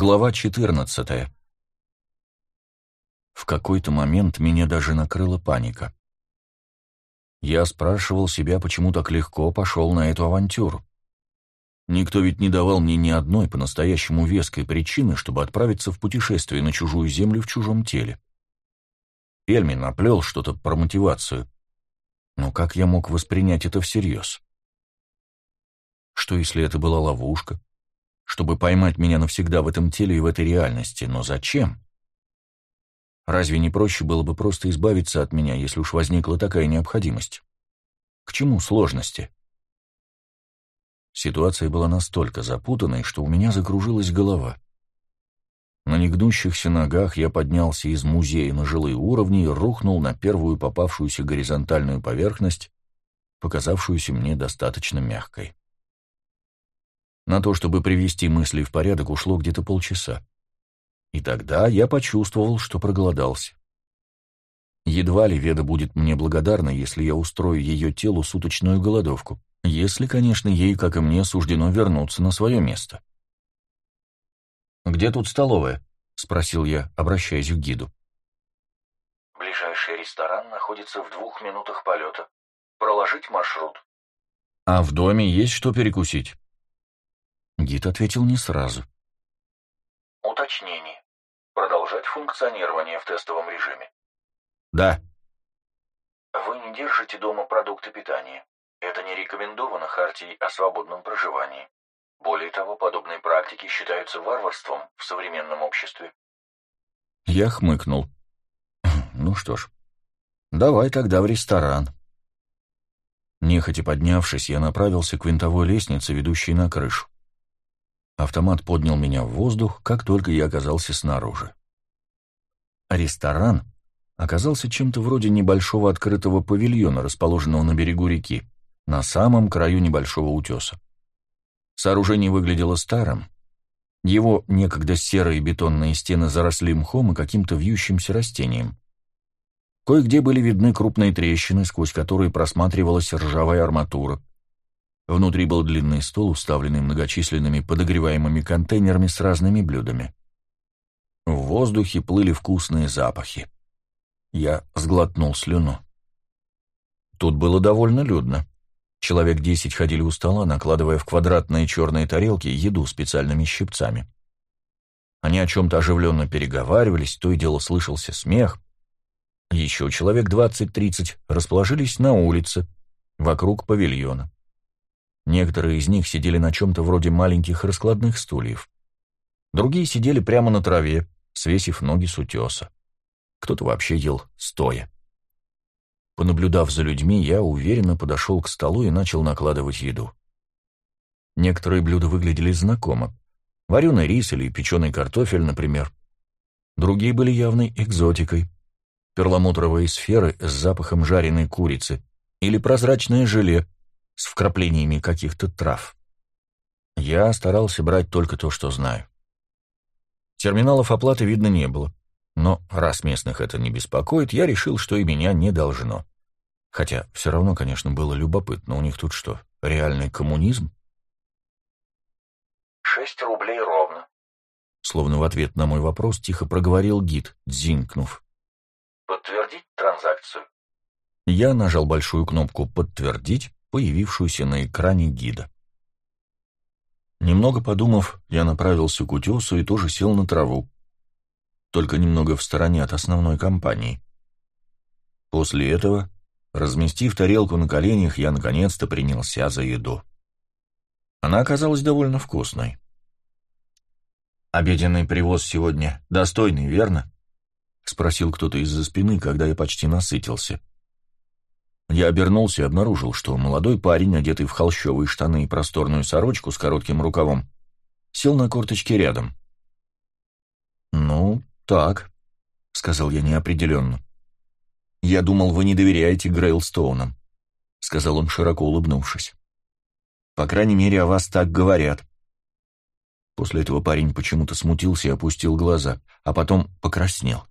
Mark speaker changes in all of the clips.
Speaker 1: Глава 14. В какой-то момент меня даже накрыла паника. Я спрашивал себя, почему так легко пошел на эту авантюру. Никто ведь не давал мне ни одной по-настоящему веской причины, чтобы отправиться в путешествие на чужую землю в чужом теле. Эльми наплел что-то про мотивацию. Но как я мог воспринять это всерьез? Что, если это была ловушка? Чтобы поймать меня навсегда в этом теле и в этой реальности. Но зачем? Разве не проще было бы просто избавиться от меня, если уж возникла такая необходимость? К чему сложности? Ситуация была настолько запутанной, что у меня закружилась голова. На негнущихся ногах я поднялся из музея на жилые уровни и рухнул на первую попавшуюся горизонтальную поверхность, показавшуюся мне достаточно мягкой. На то, чтобы привести мысли в порядок, ушло где-то полчаса. И тогда я почувствовал, что проголодался. Едва ли Веда будет мне благодарна, если я устрою ее телу суточную голодовку, если, конечно, ей, как и мне, суждено вернуться на свое место. «Где тут столовая?» — спросил я, обращаясь к гиду.
Speaker 2: «Ближайший ресторан находится в двух минутах полета. Проложить маршрут».
Speaker 1: «А в доме есть что перекусить?» Гид ответил не сразу.
Speaker 2: Уточнение. Продолжать функционирование в тестовом режиме.
Speaker 1: Да.
Speaker 2: Вы не держите дома продукты питания. Это не рекомендовано Хартией о свободном проживании. Более того, подобные практики считаются варварством в современном обществе.
Speaker 1: Я хмыкнул. Ну что ж, давай тогда в ресторан. Нехотя поднявшись, я направился к винтовой лестнице, ведущей на крышу. Автомат поднял меня в воздух, как только я оказался снаружи. Ресторан оказался чем-то вроде небольшого открытого павильона, расположенного на берегу реки, на самом краю небольшого утеса. Сооружение выглядело старым. Его некогда серые бетонные стены заросли мхом и каким-то вьющимся растением. Кое-где были видны крупные трещины, сквозь которые просматривалась ржавая арматура. Внутри был длинный стол, уставленный многочисленными подогреваемыми контейнерами с разными блюдами. В воздухе плыли вкусные запахи. Я сглотнул слюну. Тут было довольно людно. Человек десять ходили у стола, накладывая в квадратные черные тарелки еду специальными щипцами. Они о чем-то оживленно переговаривались, то и дело слышался смех. Еще человек двадцать-тридцать расположились на улице, вокруг павильона. Некоторые из них сидели на чем-то вроде маленьких раскладных стульев. Другие сидели прямо на траве, свесив ноги с утеса. Кто-то вообще ел стоя. Понаблюдав за людьми, я уверенно подошел к столу и начал накладывать еду. Некоторые блюда выглядели знакомо. Вареный рис или печеный картофель, например. Другие были явной экзотикой. Перламутровые сферы с запахом жареной курицы или прозрачное желе — с вкраплениями каких-то трав. Я старался брать только то, что знаю. Терминалов оплаты видно не было, но раз местных это не беспокоит, я решил, что и меня не должно. Хотя все равно, конечно, было любопытно, у них тут что, реальный коммунизм?
Speaker 2: «Шесть рублей ровно», —
Speaker 1: словно в ответ на мой вопрос тихо проговорил гид, дзинкнув.
Speaker 2: «Подтвердить транзакцию?»
Speaker 1: Я нажал большую кнопку «Подтвердить», появившуюся на экране гида. Немного подумав, я направился к утесу и тоже сел на траву, только немного в стороне от основной компании. После этого, разместив тарелку на коленях, я наконец-то принялся за еду. Она оказалась довольно вкусной. «Обеденный привоз сегодня достойный, верно?» — спросил кто-то из-за спины, когда я почти насытился. Я обернулся и обнаружил, что молодой парень, одетый в холщовые штаны и просторную сорочку с коротким рукавом, сел на корточке рядом. «Ну, так», — сказал я неопределенно. «Я думал, вы не доверяете Грейлстоунам», — сказал он, широко улыбнувшись. «По крайней мере, о вас так говорят». После этого парень почему-то смутился и опустил глаза, а потом покраснел.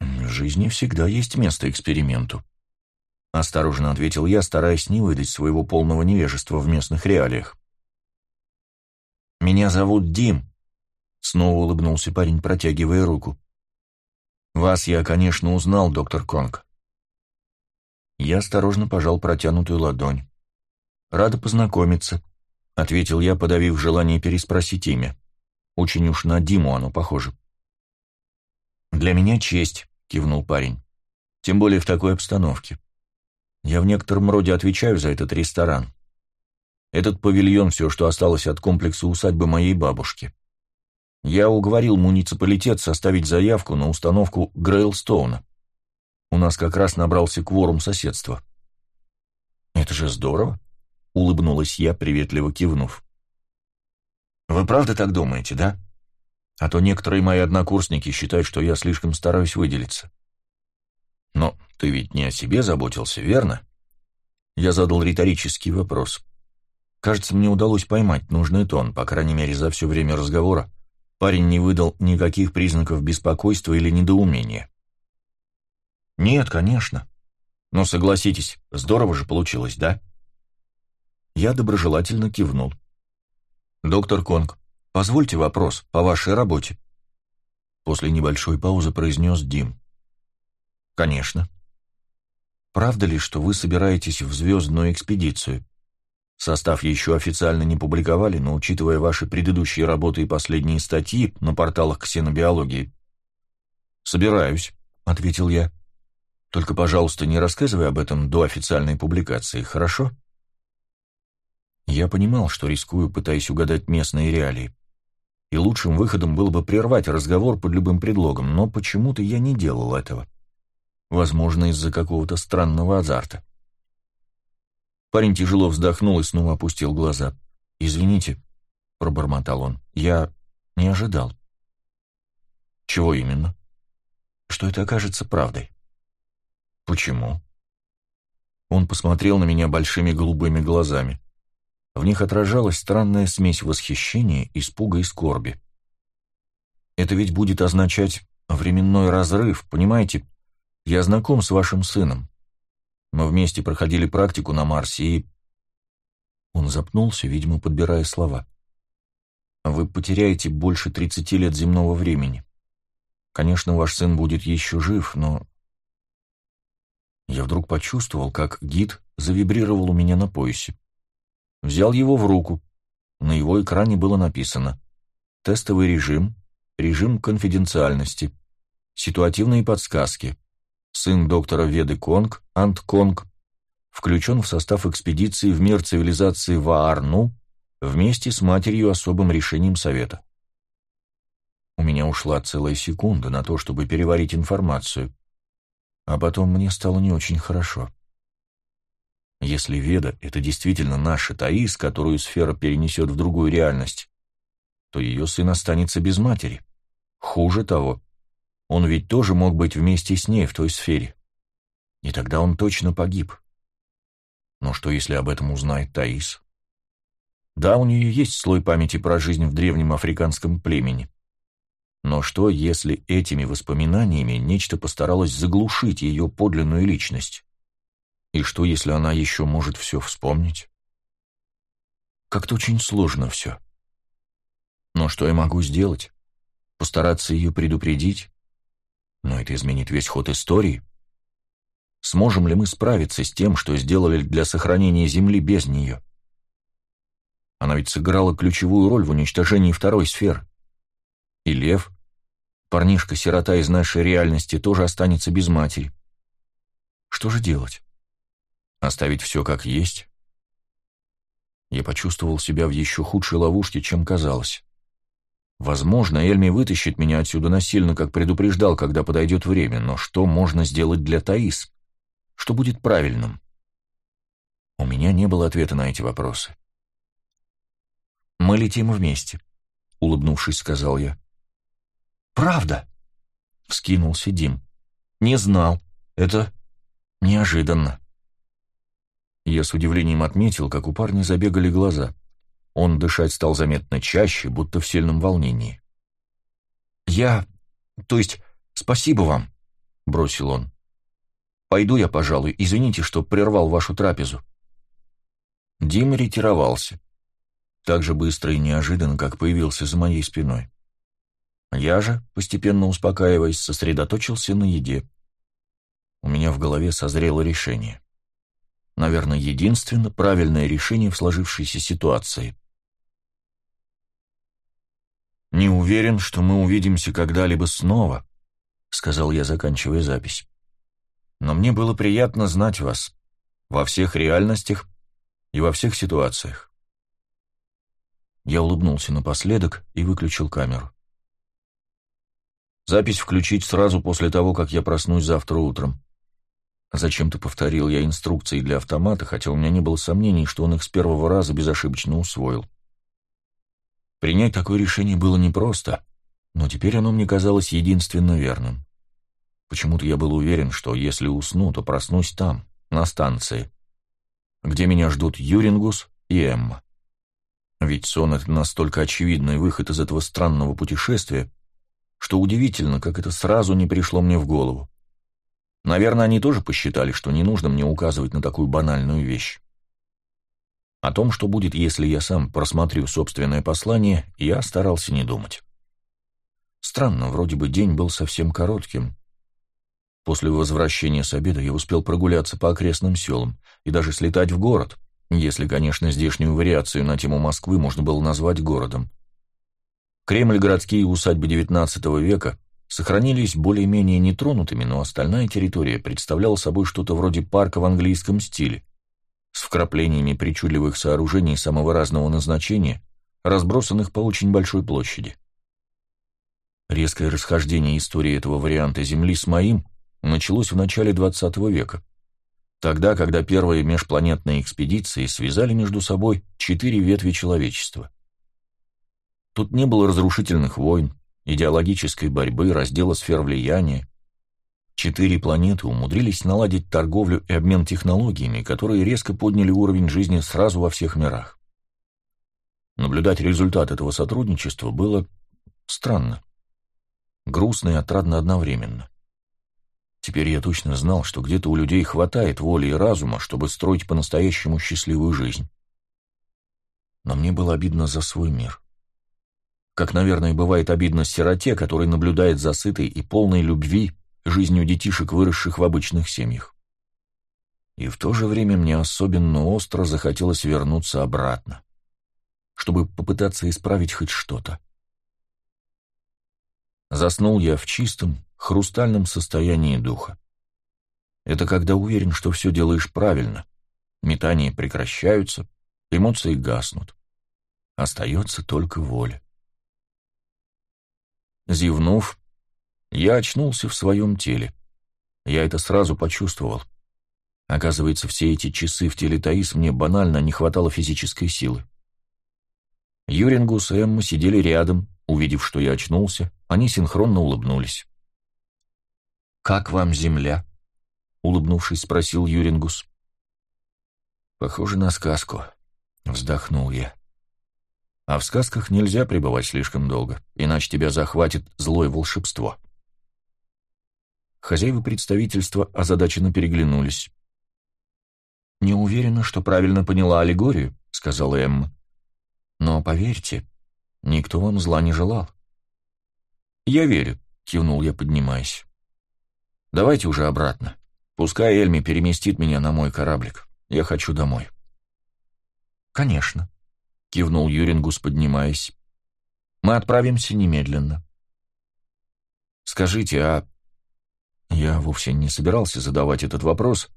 Speaker 1: В жизни всегда есть место эксперименту. — осторожно ответил я, стараясь не выдать своего полного невежества в местных реалиях. «Меня зовут Дим», Снова улыбнулся парень, протягивая руку. «Вас я, конечно, узнал, доктор Конг». Я осторожно пожал протянутую ладонь. «Рада познакомиться», — ответил я, подавив желание переспросить имя. Очень уж на Диму оно похоже. «Для меня честь», — кивнул парень. «Тем более в такой обстановке. Я в некотором роде отвечаю за этот ресторан. Этот павильон — все, что осталось от комплекса усадьбы моей бабушки. Я уговорил муниципалитет составить заявку на установку Грейлстоуна. У нас как раз набрался кворум соседства. «Это же здорово», — улыбнулась я, приветливо кивнув. «Вы правда так думаете, да? А то некоторые мои однокурсники считают, что я слишком стараюсь выделиться». «Но ты ведь не о себе заботился, верно?» Я задал риторический вопрос. Кажется, мне удалось поймать нужный тон, по крайней мере, за все время разговора, Парень не выдал никаких признаков беспокойства или недоумения. «Нет, конечно. Но согласитесь, здорово же получилось, да?» Я доброжелательно кивнул. «Доктор Конг, позвольте вопрос по вашей работе?» После небольшой паузы произнес Дим. «Конечно. Правда ли, что вы собираетесь в звездную экспедицию?» Состав еще официально не публиковали, но учитывая ваши предыдущие работы и последние статьи на порталах ксенобиологии... «Собираюсь», — ответил я. «Только, пожалуйста, не рассказывай об этом до официальной публикации, хорошо?» Я понимал, что рискую, пытаясь угадать местные реалии. И лучшим выходом было бы прервать разговор под любым предлогом, но почему-то я не делал этого. Возможно, из-за какого-то странного азарта. Парень тяжело вздохнул и снова опустил глаза. «Извините», — пробормотал он, — «я не ожидал». «Чего именно?» «Что это окажется правдой». «Почему?» Он посмотрел на меня большими голубыми глазами. В них отражалась странная смесь восхищения, испуга и скорби. «Это ведь будет означать временной разрыв, понимаете? Я знаком с вашим сыном. Мы вместе проходили практику на Марсе и...» Он запнулся, видимо, подбирая слова. «Вы потеряете больше тридцати лет земного времени. Конечно, ваш сын будет еще жив, но...» Я вдруг почувствовал, как гид завибрировал у меня на поясе. Взял его в руку. На его экране было написано «Тестовый режим», «Режим конфиденциальности», «Ситуативные подсказки», сын доктора Веды Конг, Ант Конг, включен в состав экспедиции в мир цивилизации Ваарну вместе с матерью особым решением Совета. У меня ушла целая секунда на то, чтобы переварить информацию, а потом мне стало не очень хорошо. Если Веда — это действительно наша Таис, которую сфера перенесет в другую реальность, то ее сын останется без матери. Хуже того, он ведь тоже мог быть вместе с ней в той сфере. И тогда он точно погиб. Но что, если об этом узнает Таис? Да, у нее есть слой памяти про жизнь в древнем африканском племени. Но что, если этими воспоминаниями нечто постаралось заглушить ее подлинную личность? И что, если она еще может все вспомнить? Как-то очень сложно все. Но что я могу сделать? Постараться ее предупредить? Но это изменит весь ход истории. Сможем ли мы справиться с тем, что сделали для сохранения Земли без нее? Она ведь сыграла ключевую роль в уничтожении второй сферы. И Лев, парнишка-сирота из нашей реальности, тоже останется без матери. Что же делать? Оставить все как есть? Я почувствовал себя в еще худшей ловушке, чем казалось. Возможно, Эльми вытащит меня отсюда насильно, как предупреждал, когда подойдет время, но что можно сделать для Таис? Что будет правильным? У меня не было ответа на эти вопросы. «Мы летим вместе», — улыбнувшись, сказал я. «Правда?» — вскинулся Дим. «Не знал. Это неожиданно». Я с удивлением отметил, как у парня забегали глаза. Он дышать стал заметно чаще, будто в сильном волнении. «Я... то есть, спасибо вам», — бросил он. «Пойду я, пожалуй. Извините, что прервал вашу трапезу». Дима ретировался. Так же быстро и неожиданно, как появился за моей спиной. Я же, постепенно успокаиваясь, сосредоточился на еде. У меня в голове созрело решение. Наверное, единственно правильное решение в сложившейся ситуации. «Не уверен, что мы увидимся когда-либо снова», — сказал я, заканчивая запись. «Но мне было приятно знать вас во всех реальностях и во всех ситуациях». Я улыбнулся напоследок и выключил камеру. Запись включить сразу после того, как я проснусь завтра утром. Зачем-то повторил я инструкции для автомата, хотя у меня не было сомнений, что он их с первого раза безошибочно усвоил. Принять такое решение было непросто, но теперь оно мне казалось единственно верным. Почему-то я был уверен, что если усну, то проснусь там, на станции, где меня ждут Юрингус и Эмма. Ведь сон — это настолько очевидный выход из этого странного путешествия, что удивительно, как это сразу не пришло мне в голову. Наверное, они тоже посчитали, что не нужно мне указывать на такую банальную вещь. О том, что будет, если я сам просмотрю собственное послание, я старался не думать. Странно, вроде бы день был совсем коротким. После возвращения с обеда я успел прогуляться по окрестным селам и даже слетать в город, если, конечно, здешнюю вариацию на тему Москвы можно было назвать городом. Кремль, городские усадьбы XIX века сохранились более-менее нетронутыми, но остальная территория представляла собой что-то вроде парка в английском стиле, с вкраплениями причудливых сооружений самого разного назначения, разбросанных по очень большой площади. Резкое расхождение истории этого варианта Земли с моим началось в начале XX века, тогда, когда первые межпланетные экспедиции связали между собой четыре ветви человечества. Тут не было разрушительных войн, идеологической борьбы, раздела сфер влияния. Четыре планеты умудрились наладить торговлю и обмен технологиями, которые резко подняли уровень жизни сразу во всех мирах. Наблюдать результат этого сотрудничества было странно. Грустно и отрадно одновременно. Теперь я точно знал, что где-то у людей хватает воли и разума, чтобы строить по-настоящему счастливую жизнь. Но мне было обидно за свой мир как, наверное, бывает обидно сироте, который наблюдает за сытой и полной любви жизнью детишек, выросших в обычных семьях. И в то же время мне особенно остро захотелось вернуться обратно, чтобы попытаться исправить хоть что-то. Заснул я в чистом, хрустальном состоянии духа. Это когда уверен, что все делаешь правильно, метания прекращаются, эмоции гаснут. Остается только воля. Зевнув, я очнулся в своем теле. Я это сразу почувствовал. Оказывается, все эти часы в теле Таис мне банально не хватало физической силы. Юрингус и Эмма сидели рядом, увидев, что я очнулся, они синхронно улыбнулись. «Как вам земля?» — улыбнувшись, спросил Юрингус. «Похоже на сказку», — вздохнул я. А в сказках нельзя пребывать слишком долго, иначе тебя захватит злое волшебство. Хозяева представительства озадаченно переглянулись. «Не уверена, что правильно поняла аллегорию», — сказала Эмма. «Но поверьте, никто вам зла не желал». «Я верю», — кивнул я, поднимаясь. «Давайте уже обратно. Пускай Эльми переместит меня на мой кораблик. Я хочу домой». «Конечно», — кивнул Юрингус, поднимаясь. «Мы отправимся немедленно». «Скажите, а...» Я вовсе не собирался задавать этот вопрос,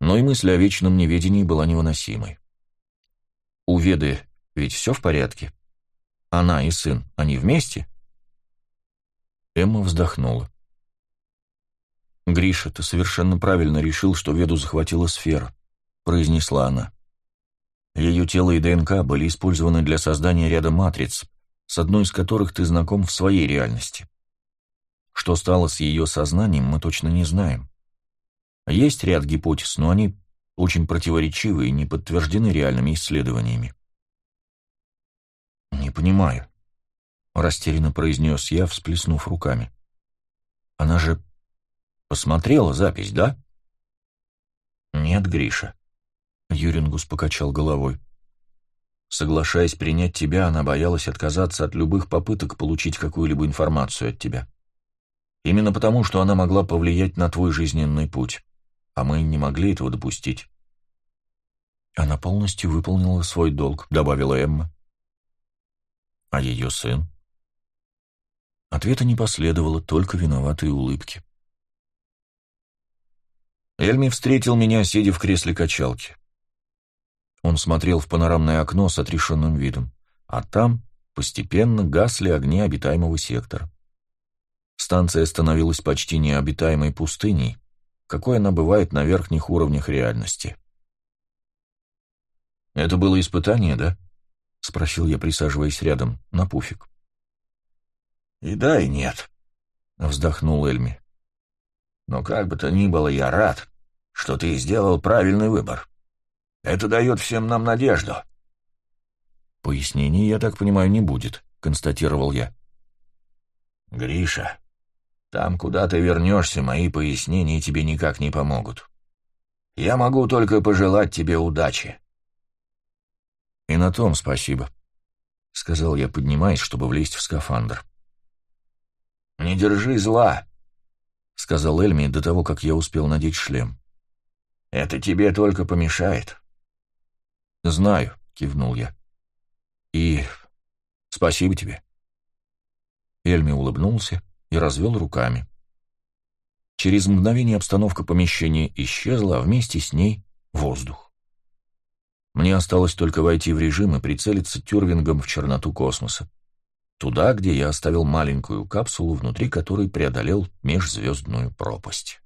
Speaker 1: но и мысль о вечном неведении была невыносимой. «У Веды ведь все в порядке? Она и сын, они вместе?» Эмма вздохнула. «Гриша, ты совершенно правильно решил, что Веду захватила сфера», — произнесла она. Ее тело и ДНК были использованы для создания ряда матриц, с одной из которых ты знаком в своей реальности. Что стало с ее сознанием, мы точно не знаем. Есть ряд гипотез, но они очень противоречивы и не подтверждены реальными исследованиями. «Не понимаю», — растерянно произнес я, всплеснув руками. «Она же посмотрела запись, да?» «Нет, Гриша. Юрингус покачал головой. Соглашаясь принять тебя, она боялась отказаться от любых попыток получить какую-либо информацию от тебя. Именно потому, что она могла повлиять на твой жизненный путь, а мы не могли этого допустить. Она полностью выполнила свой долг, добавила Эмма. А ее сын? Ответа не последовало, только виноватые улыбки. Эльми встретил меня, сидя в кресле качалки. Он смотрел в панорамное окно с отрешенным видом, а там постепенно гасли огни обитаемого сектора. Станция становилась почти необитаемой пустыней, какой она бывает на верхних уровнях реальности. «Это было испытание, да?» — спросил я, присаживаясь рядом, на пуфик.
Speaker 3: «И да, и нет», — вздохнул Эльми. «Но как бы то ни было, я рад, что ты сделал правильный выбор. Это дает всем нам надежду».
Speaker 1: «Пояснений, я так понимаю, не будет», — констатировал я.
Speaker 3: «Гриша, там, куда ты вернешься, мои пояснения тебе никак не помогут. Я могу только пожелать тебе удачи».
Speaker 1: «И на том спасибо», — сказал я, поднимаясь, чтобы влезть в скафандр.
Speaker 3: «Не держи зла», — сказал Эльми до того, как я успел надеть шлем. «Это тебе только помешает».
Speaker 1: «Знаю», — кивнул я. «И спасибо тебе». Эльми улыбнулся и развел руками. Через мгновение обстановка помещения исчезла, а вместе с ней — воздух. Мне осталось только войти в режим и прицелиться тюрвингом в черноту космоса туда, где я оставил маленькую капсулу, внутри которой преодолел межзвездную пропасть.